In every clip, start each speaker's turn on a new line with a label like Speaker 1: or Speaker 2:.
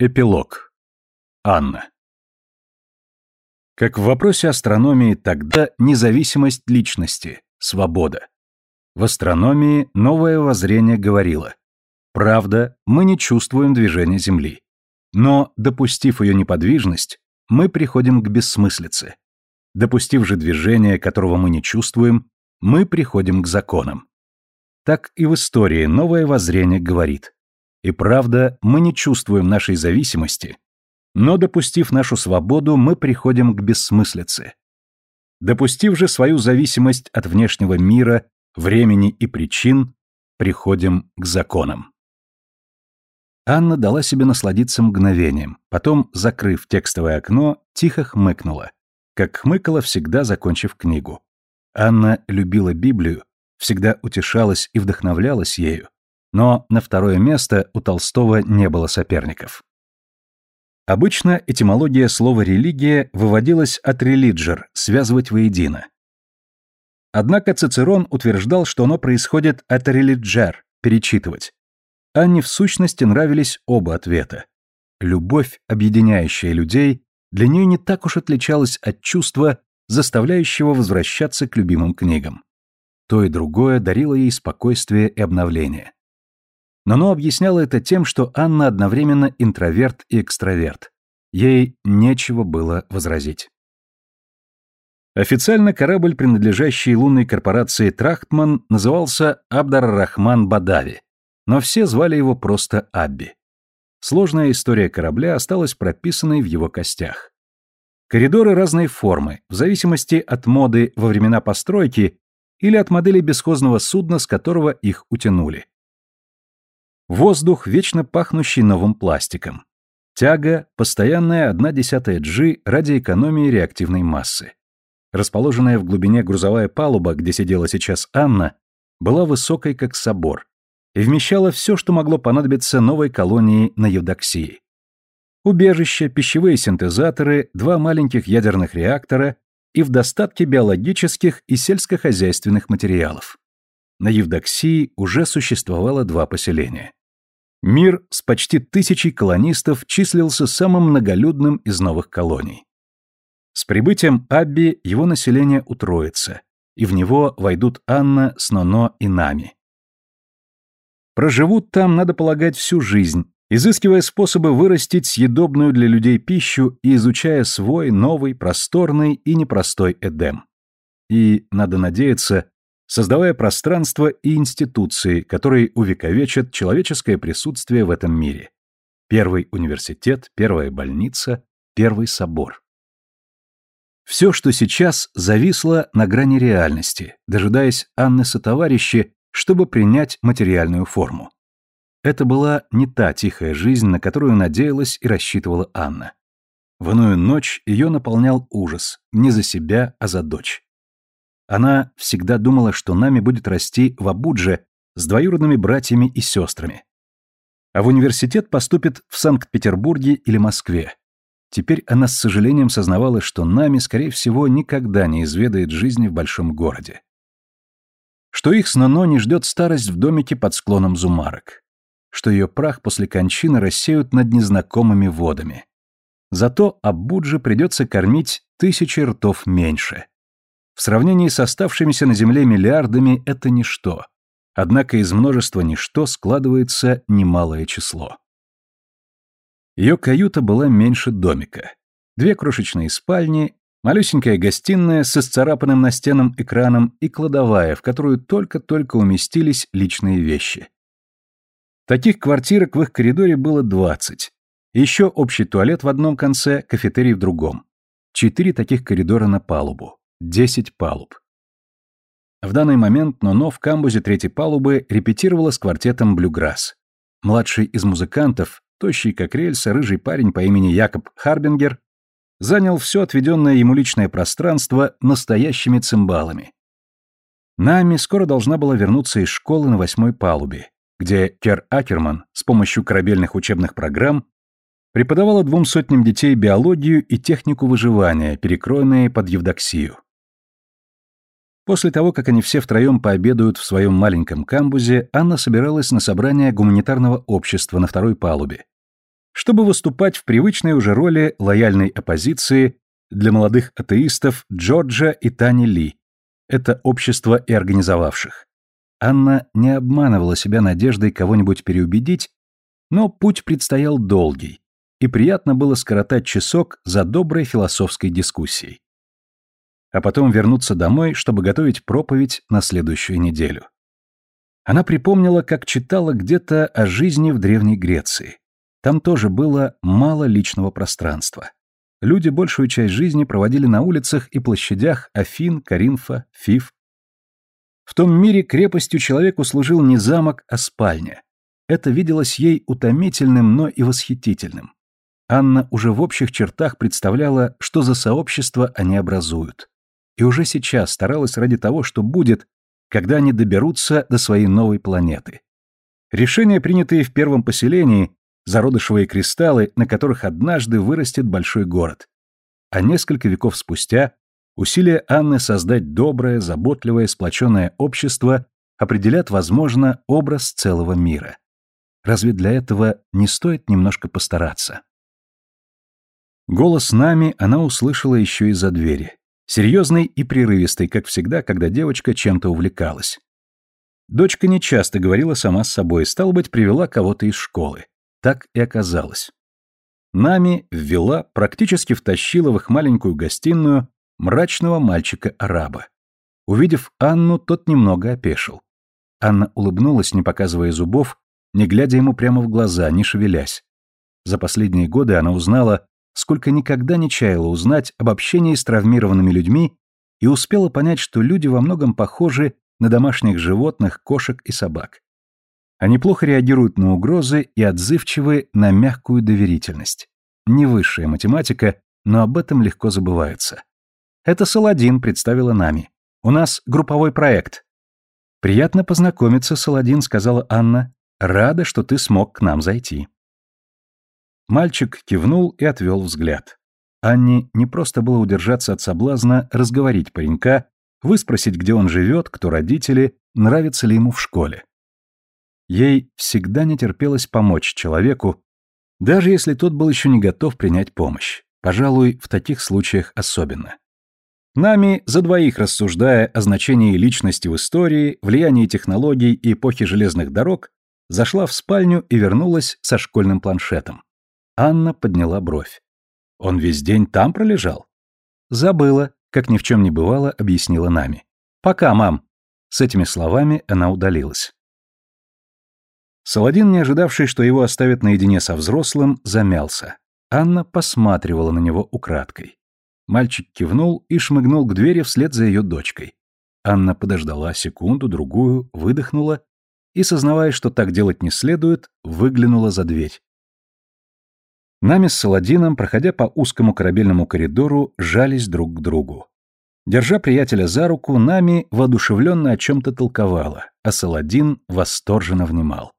Speaker 1: Эпилог. Анна. Как в вопросе астрономии тогда независимость личности, свобода. В астрономии новое воззрение говорило. Правда, мы не чувствуем движения Земли. Но, допустив ее неподвижность, мы приходим к бессмыслице. Допустив же движение, которого мы не чувствуем, мы приходим к законам. Так и в истории новое воззрение говорит – и правда, мы не чувствуем нашей зависимости, но, допустив нашу свободу, мы приходим к бессмыслице. Допустив же свою зависимость от внешнего мира, времени и причин, приходим к законам. Анна дала себе насладиться мгновением, потом, закрыв текстовое окно, тихо хмыкнула, как хмыкала всегда, закончив книгу. Анна любила Библию, всегда утешалась и вдохновлялась ею, но на второе место у Толстого не было соперников. Обычно этимология слова «религия» выводилась от «релиджер» – «связывать воедино». Однако Цицерон утверждал, что оно происходит от «релиджер» – «перечитывать». Анне в сущности нравились оба ответа. Любовь, объединяющая людей, для нее не так уж отличалась от чувства, заставляющего возвращаться к любимым книгам. То и другое дарило ей спокойствие и обновление. Но оно объясняло это тем, что Анна одновременно интроверт и экстраверт. Ей нечего было возразить. Официально корабль, принадлежащий лунной корпорации Трахтман, назывался Абдар-Рахман Бадави, но все звали его просто Абби. Сложная история корабля осталась прописанной в его костях. Коридоры разной формы, в зависимости от моды во времена постройки или от модели бесхозного судна, с которого их утянули. Воздух, вечно пахнущий новым пластиком. Тяга – постоянная 1 десятая G ради экономии реактивной массы. Расположенная в глубине грузовая палуба, где сидела сейчас Анна, была высокой, как собор, и вмещала все, что могло понадобиться новой колонии на Евдоксии. Убежище, пищевые синтезаторы, два маленьких ядерных реактора и в достатке биологических и сельскохозяйственных материалов. На Евдоксии уже существовало два поселения. Мир с почти тысячей колонистов числился самым многолюдным из новых колоний. С прибытием Абби его население утроится, и в него войдут Анна с Ноно и Нами. Проживут там, надо полагать, всю жизнь, изыскивая способы вырастить съедобную для людей пищу и изучая свой новый, просторный и непростой Эдем. И, надо надеяться, создавая пространство и институции, которые увековечат человеческое присутствие в этом мире. Первый университет, первая больница, первый собор. Все, что сейчас, зависло на грани реальности, дожидаясь Анны сотоварищи, чтобы принять материальную форму. Это была не та тихая жизнь, на которую надеялась и рассчитывала Анна. В иную ночь ее наполнял ужас, не за себя, а за дочь. Она всегда думала, что нами будет расти в Абудже с двоюродными братьями и сестрами. А в университет поступит в Санкт-Петербурге или Москве. Теперь она с сожалением сознавала, что нами, скорее всего, никогда не изведает жизни в большом городе. Что их с Нано не ждет старость в домике под склоном Зумарок. Что ее прах после кончины рассеют над незнакомыми водами. Зато Абуджи придется кормить тысячи ртов меньше. В сравнении с оставшимися на Земле миллиардами это ничто. Однако из множества ничто складывается немалое число. Ее каюта была меньше домика. Две крошечные спальни, малюсенькая гостиная с исцарапанным на стенам экраном и кладовая, в которую только-только уместились личные вещи. Таких квартирок в их коридоре было 20. Еще общий туалет в одном конце, кафетерий в другом. Четыре таких коридора на палубу. 10 палуб. В данный момент Ноно в камбузе третьей палубы репетировала с квартетом «Блюграсс». Младший из музыкантов, тощий как рельса, рыжий парень по имени Якоб Харбингер, занял все отведенное ему личное пространство настоящими цимбалами. Нами скоро должна была вернуться из школы на восьмой палубе, где Кер Акерман с помощью корабельных учебных программ преподавала двум сотням детей биологию и технику выживания, перекроенные под Евдоксию. После того, как они все втроем пообедают в своем маленьком камбузе, Анна собиралась на собрание гуманитарного общества на второй палубе, чтобы выступать в привычной уже роли лояльной оппозиции для молодых атеистов Джорджа и Тани Ли. Это общество и организовавших. Анна не обманывала себя надеждой кого-нибудь переубедить, но путь предстоял долгий, и приятно было скоротать часок за доброй философской дискуссией. А потом вернуться домой, чтобы готовить проповедь на следующую неделю. Она припомнила, как читала где-то о жизни в Древней Греции. Там тоже было мало личного пространства. Люди большую часть жизни проводили на улицах и площадях Афин, Каринфа, Фив. В том мире крепостью человеку служил не замок, а спальня. Это виделось ей утомительным, но и восхитительным. Анна уже в общих чертах представляла, что за сообщество они образуют. И уже сейчас старалась ради того, что будет, когда они доберутся до своей новой планеты. Решения, принятые в первом поселении, зародышевые кристаллы, на которых однажды вырастет большой город. А несколько веков спустя усилия Анны создать доброе, заботливое, сплоченное общество определят, возможно, образ целого мира. Разве для этого не стоит немножко постараться? Голос нами она услышала еще из-за двери. Серьезный и прерывистый, как всегда, когда девочка чем-то увлекалась. Дочка нечасто говорила сама с собой, стало быть, привела кого-то из школы. Так и оказалось. Нами ввела, практически втащила в их маленькую гостиную мрачного мальчика-араба. Увидев Анну, тот немного опешил. Анна улыбнулась, не показывая зубов, не глядя ему прямо в глаза, не шевелясь. За последние годы она узнала, сколько никогда не чаяла узнать об общении с травмированными людьми и успела понять, что люди во многом похожи на домашних животных, кошек и собак. Они плохо реагируют на угрозы и отзывчивы на мягкую доверительность. Не высшая математика, но об этом легко забывается. Это Саладин представила нами. У нас групповой проект. Приятно познакомиться, Саладин, сказала Анна. Рада, что ты смог к нам зайти. Мальчик кивнул и отвел взгляд. Анне не просто было удержаться от соблазна разговорить паренька, выспросить, где он живет, кто родители, нравится ли ему в школе. Ей всегда не терпелось помочь человеку, даже если тот был еще не готов принять помощь. Пожалуй, в таких случаях особенно. Нами, за двоих рассуждая о значении личности в истории, влиянии технологий и эпохи железных дорог, зашла в спальню и вернулась со школьным планшетом. Анна подняла бровь. Он весь день там пролежал? Забыла, как ни в чем не бывало, объяснила Нами. Пока, мам. С этими словами она удалилась. Саладин, не ожидавший, что его оставят наедине со взрослым, замялся. Анна посматривала на него украдкой. Мальчик кивнул и шмыгнул к двери вслед за ее дочкой. Анна подождала секунду, другую, выдохнула и, сознавая, что так делать не следует, выглянула за дверь. Нами с Саладином, проходя по узкому корабельному коридору, жались друг к другу. Держа приятеля за руку, Нами воодушевленно о чем-то толковала, а Саладин восторженно внимал.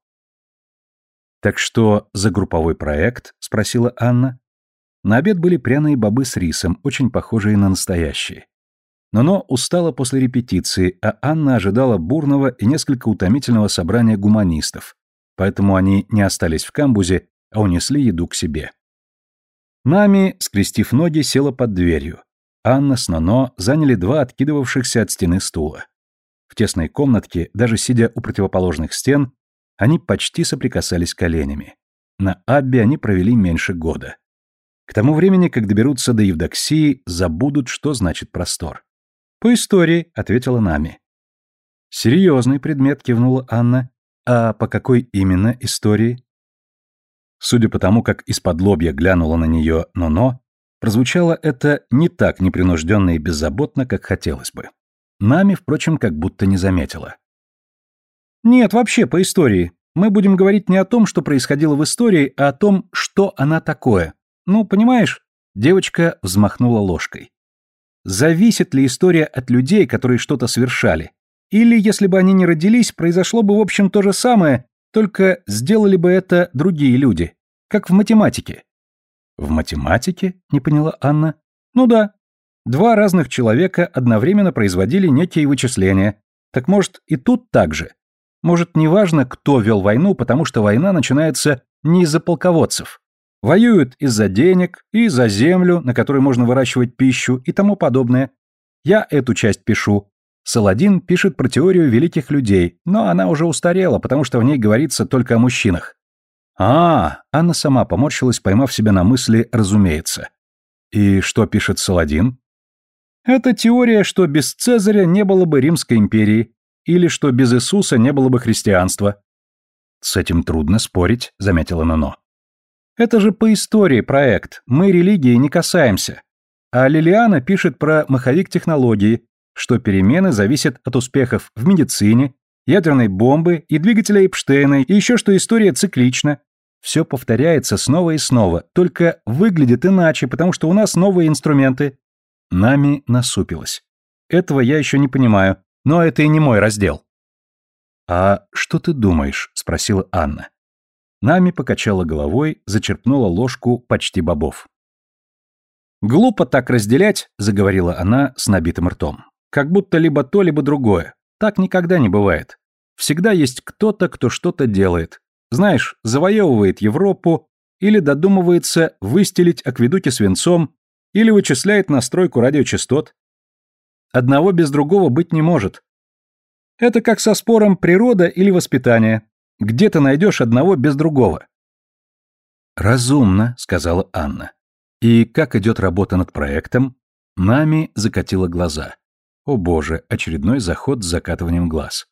Speaker 1: «Так что за групповой проект?» — спросила Анна. На обед были пряные бобы с рисом, очень похожие на настоящие. Но-но устала после репетиции, а Анна ожидала бурного и несколько утомительного собрания гуманистов, поэтому они не остались в камбузе, а унесли еду к себе. Нами, скрестив ноги, села под дверью. Анна с Ноно заняли два откидывавшихся от стены стула. В тесной комнатке, даже сидя у противоположных стен, они почти соприкасались коленями. На Абби они провели меньше года. К тому времени, как доберутся до Евдоксии, забудут, что значит простор. «По истории», — ответила Нами. «Серьезный предмет», — кивнула Анна. «А по какой именно истории?» Судя по тому, как из-под лобья глянула на нее «но-но», прозвучало это не так непринужденно и беззаботно, как хотелось бы. Нами, впрочем, как будто не заметила. Нет, вообще по истории. Мы будем говорить не о том, что происходило в истории, а о том, что она такое. Ну, понимаешь? Девочка взмахнула ложкой. Зависит ли история от людей, которые что-то совершали? Или, если бы они не родились, произошло бы в общем то же самое, только сделали бы это другие люди. Как в математике. В математике? Не поняла Анна. Ну да. Два разных человека одновременно производили некие вычисления. Так может и тут так же? Может, неважно, кто вел войну, потому что война начинается не из-за полководцев. Воюют из-за денег и за землю, на которой можно выращивать пищу и тому подобное. Я эту часть пишу. Саладин пишет про теорию великих людей, но она уже устарела, потому что в ней говорится только о мужчинах. А, Анна сама поморщилась, поймав себя на мысли, разумеется. И что пишет Саладин? Это теория, что без Цезаря не было бы Римской империи, или что без Иисуса не было бы христианства. С этим трудно спорить, заметила Ноно. Это же по истории проект, мы религии не касаемся. А Лилиана пишет про маховик технологии, что перемены зависят от успехов в медицине, ядерной бомбы и двигателя Эпштейна, и еще что история циклична. Все повторяется снова и снова, только выглядит иначе, потому что у нас новые инструменты. Нами насупилась. Этого я еще не понимаю, но это и не мой раздел. «А что ты думаешь?» – спросила Анна. Нами покачала головой, зачерпнула ложку почти бобов. «Глупо так разделять», — заговорила она с набитым ртом. «Как будто либо то, либо другое. Так никогда не бывает. Всегда есть кто-то, кто что-то делает. Знаешь, завоевывает Европу или додумывается выстелить акведуки свинцом или вычисляет настройку радиочастот. Одного без другого быть не может. Это как со спором природа или воспитание. Где ты найдешь одного без другого? «Разумно», — сказала Анна. «И как идет работа над проектом?» Нами закатила глаза. О боже, очередной заход с закатыванием глаз.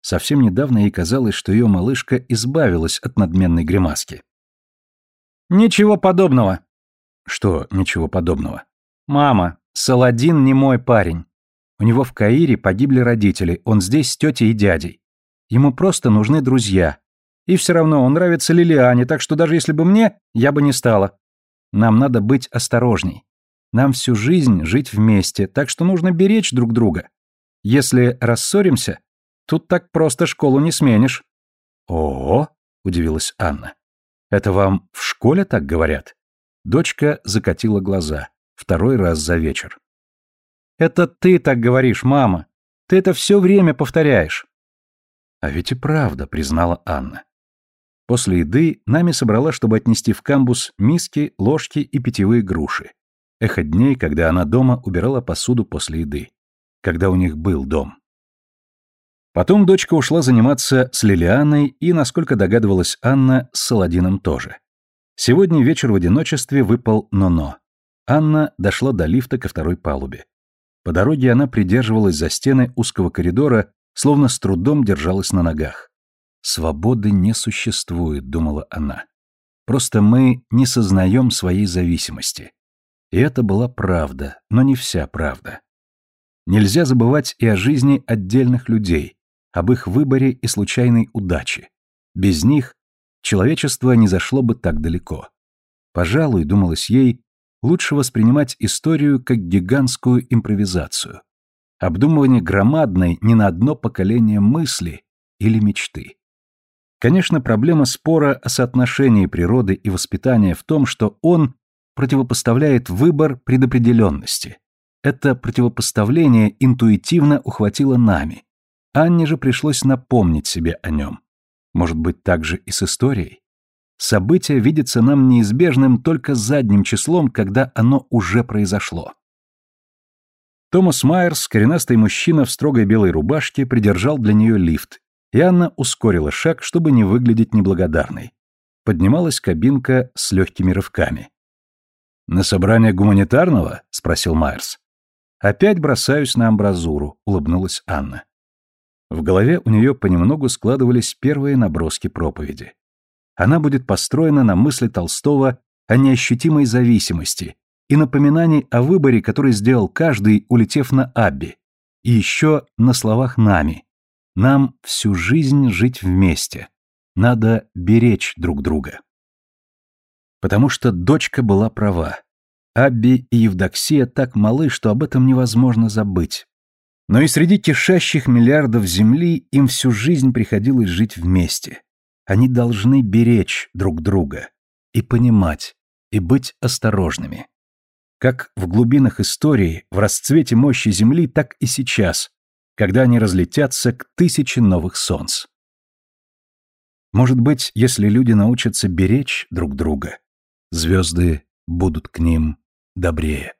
Speaker 1: Совсем недавно ей казалось, что ее малышка избавилась от надменной гримаски. «Ничего подобного». «Что ничего подобного?» «Мама, Саладин не мой парень. У него в Каире погибли родители, он здесь с тетей и дядей. Ему просто нужны друзья. И все равно он нравится Лилиане, так что даже если бы мне, я бы не стала. Нам надо быть осторожней. Нам всю жизнь жить вместе, так что нужно беречь друг друга. Если рассоримся, тут так просто школу не сменишь. О, удивилась Анна. Это вам в школе так говорят? Дочка закатила глаза. Второй раз за вечер. Это ты так говоришь, мама. Ты это все время повторяешь. А ведь и правда, признала Анна. После еды нами собрала, чтобы отнести в камбус миски, ложки и питьевые груши. Эхо дней, когда она дома убирала посуду после еды. Когда у них был дом. Потом дочка ушла заниматься с Лилианой и, насколько догадывалась Анна, с Саладином тоже. Сегодня вечер в одиночестве выпал но-но. Анна дошла до лифта ко второй палубе. По дороге она придерживалась за стены узкого коридора, словно с трудом держалась на ногах. «Свободы не существует», — думала она. «Просто мы не сознаем своей зависимости». И это была правда, но не вся правда. Нельзя забывать и о жизни отдельных людей, об их выборе и случайной удаче. Без них человечество не зашло бы так далеко. Пожалуй, думалось ей, лучше воспринимать историю как гигантскую импровизацию. Обдумывание громадной не на одно поколение мысли или мечты. Конечно, проблема спора о соотношении природы и воспитания в том, что он противопоставляет выбор предопределенности. Это противопоставление интуитивно ухватило нами. Анне же пришлось напомнить себе о нем. Может быть, так же и с историей? Событие видится нам неизбежным только задним числом, когда оно уже произошло. Томас Майерс, коренастый мужчина в строгой белой рубашке, придержал для нее лифт и Анна ускорила шаг, чтобы не выглядеть неблагодарной. Поднималась кабинка с легкими рывками. «На собрание гуманитарного?» — спросил Майерс. «Опять бросаюсь на амбразуру», — улыбнулась Анна. В голове у нее понемногу складывались первые наброски проповеди. Она будет построена на мысли Толстого о неощутимой зависимости и напоминании о выборе, который сделал каждый, улетев на Абби, и еще на словах «нами», нам всю жизнь жить вместе. Надо беречь друг друга. Потому что дочка была права. Абби и Евдоксия так малы, что об этом невозможно забыть. Но и среди кишащих миллиардов Земли им всю жизнь приходилось жить вместе. Они должны беречь друг друга и понимать, и быть осторожными. Как в глубинах истории, в расцвете мощи Земли, так и сейчас когда они разлетятся к тысяче новых солнц. Может быть, если люди научатся беречь друг друга, звезды будут к ним добрее.